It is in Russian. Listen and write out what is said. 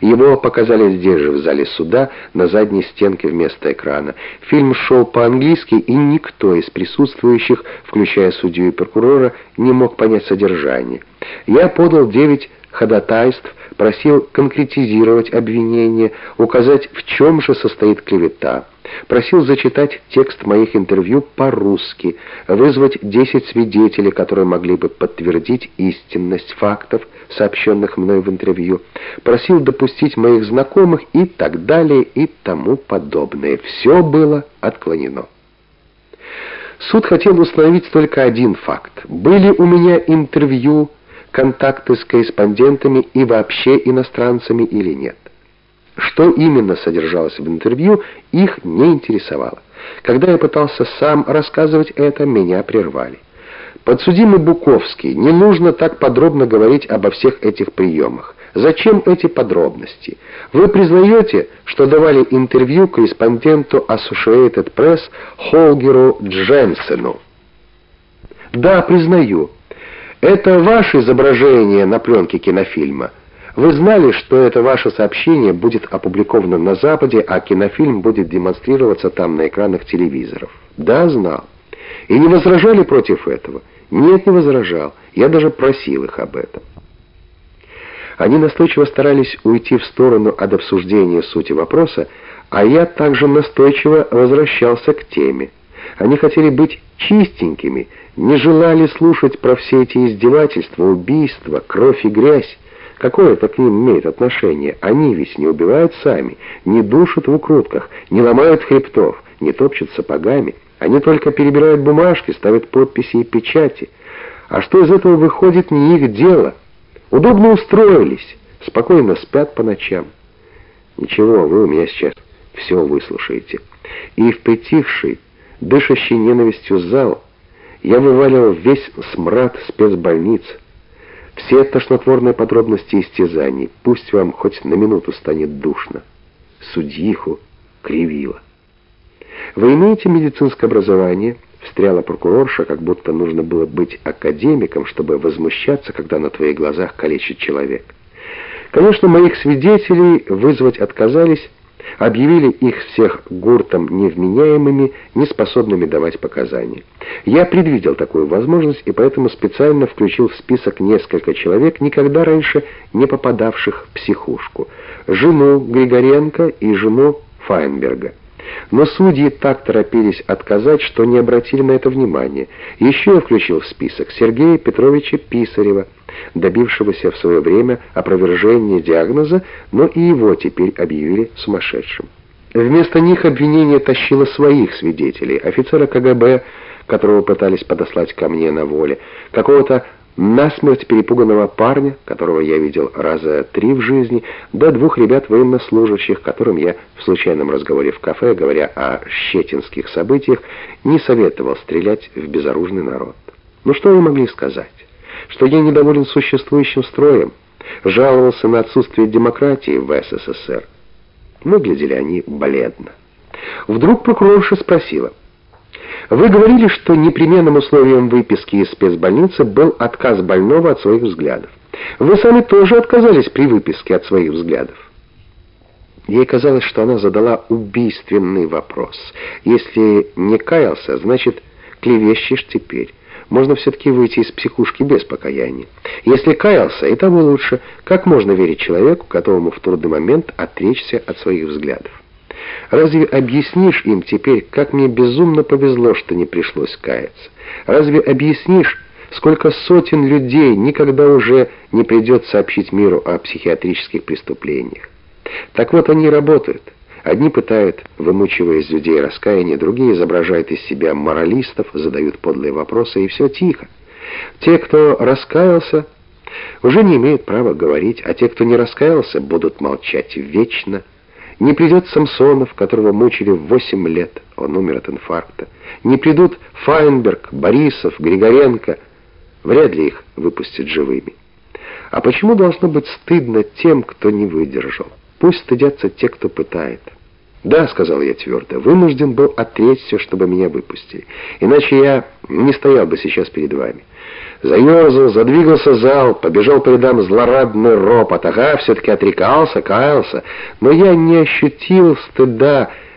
Его показали здесь же, в зале суда, на задней стенке вместо экрана. Фильм шел по-английски, и никто из присутствующих, включая судью и прокурора, не мог понять содержание. Я подал девять ходатайств, просил конкретизировать обвинение, указать, в чем же состоит клевета. Просил зачитать текст моих интервью по-русски, вызвать 10 свидетелей, которые могли бы подтвердить истинность фактов, сообщенных мной в интервью. Просил допустить моих знакомых и так далее и тому подобное. Все было отклонено. Суд хотел установить только один факт. Были у меня интервью контакты с корреспондентами и вообще иностранцами или нет. Что именно содержалось в интервью, их не интересовало. Когда я пытался сам рассказывать это, меня прервали. Подсудимый Буковский, не нужно так подробно говорить обо всех этих приемах. Зачем эти подробности? Вы признаете, что давали интервью корреспонденту Associated Press Холгеру Дженсену? Да, признаю. Это ваше изображение на пленке кинофильма. Вы знали, что это ваше сообщение будет опубликовано на Западе, а кинофильм будет демонстрироваться там на экранах телевизоров? Да, знал. И не возражали против этого? Нет, не возражал. Я даже просил их об этом. Они настойчиво старались уйти в сторону от обсуждения сути вопроса, а я также настойчиво возвращался к теме. Они хотели быть чистенькими, не желали слушать про все эти издевательства, убийства, кровь и грязь. Какое это к ним имеет отношение? Они ведь не убивают сами, не душат в укрутках, не ломают хребтов, не топчут сапогами. Они только перебирают бумажки, ставят подписи и печати. А что из этого выходит, не их дело. Удобно устроились, спокойно спят по ночам. Ничего, вы у меня сейчас все выслушаете. И в притихший, дышащий ненавистью зал, я вываливал весь смрад спецбольниц, все тошнотворные подробности истязаний, пусть вам хоть на минуту станет душно. Судьиху кривило. «Вы имеете медицинское образование?» Встряла прокурорша, как будто нужно было быть академиком, чтобы возмущаться, когда на твоих глазах калечит человек. Конечно, моих свидетелей вызвать отказались, объявили их всех гуртом невменяемыми, неспособными давать показания. Я предвидел такую возможность и поэтому специально включил в список несколько человек, никогда раньше не попадавших в психушку. Жену Григоренко и жену Файнберга. Но судьи так торопились отказать, что не обратили на это внимания. Еще я включил в список Сергея Петровича Писарева, добившегося в свое время опровержения диагноза, но и его теперь объявили сумасшедшим. Вместо них обвинение тащило своих свидетелей, офицера КГБ, которого пытались подослать ко мне на воле, какого-то насмерть перепуганного парня, которого я видел раза три в жизни, до двух ребят военнослужащих, которым я в случайном разговоре в кафе, говоря о щетинских событиях, не советовал стрелять в безоружный народ. Ну что вы могли сказать? Что я недоволен существующим строем, жаловался на отсутствие демократии в СССР. Выглядели они бледно. Вдруг прокурорша спросила — вы говорили, что непременным условием выписки из спецбольницы был отказ больного от своих взглядов. Вы сами тоже отказались при выписке от своих взглядов. Ей казалось, что она задала убийственный вопрос. Если не каялся, значит, клевещешь теперь. Можно все-таки выйти из психушки без покаяния. Если каялся, и того лучше. Как можно верить человеку, которому в трудный момент отречься от своих взглядов? Разве объяснишь им теперь, как мне безумно повезло, что не пришлось каяться? Разве объяснишь, сколько сотен людей никогда уже не придет сообщить миру о психиатрических преступлениях? Так вот они работают. Одни пытают, вымучивая из людей раскаяние, другие изображают из себя моралистов, задают подлые вопросы, и все тихо. Те, кто раскаялся, уже не имеют права говорить, а те, кто не раскаялся, будут молчать вечно. Не придет Самсонов, которого мучили в 8 лет, он умер от инфаркта. Не придут Файнберг, Борисов, Григоренко. Вряд ли их выпустят живыми. А почему должно быть стыдно тем, кто не выдержал? Пусть стыдятся те, кто пытает. «Да», — сказал я твердо, — «вынужден был отречься, чтобы меня выпустили. Иначе я не стоял бы сейчас перед вами». Заерзал, задвигался зал, побежал по рядам злорадный ропот. Ага, все-таки отрекался, каялся. Но я не ощутил стыда,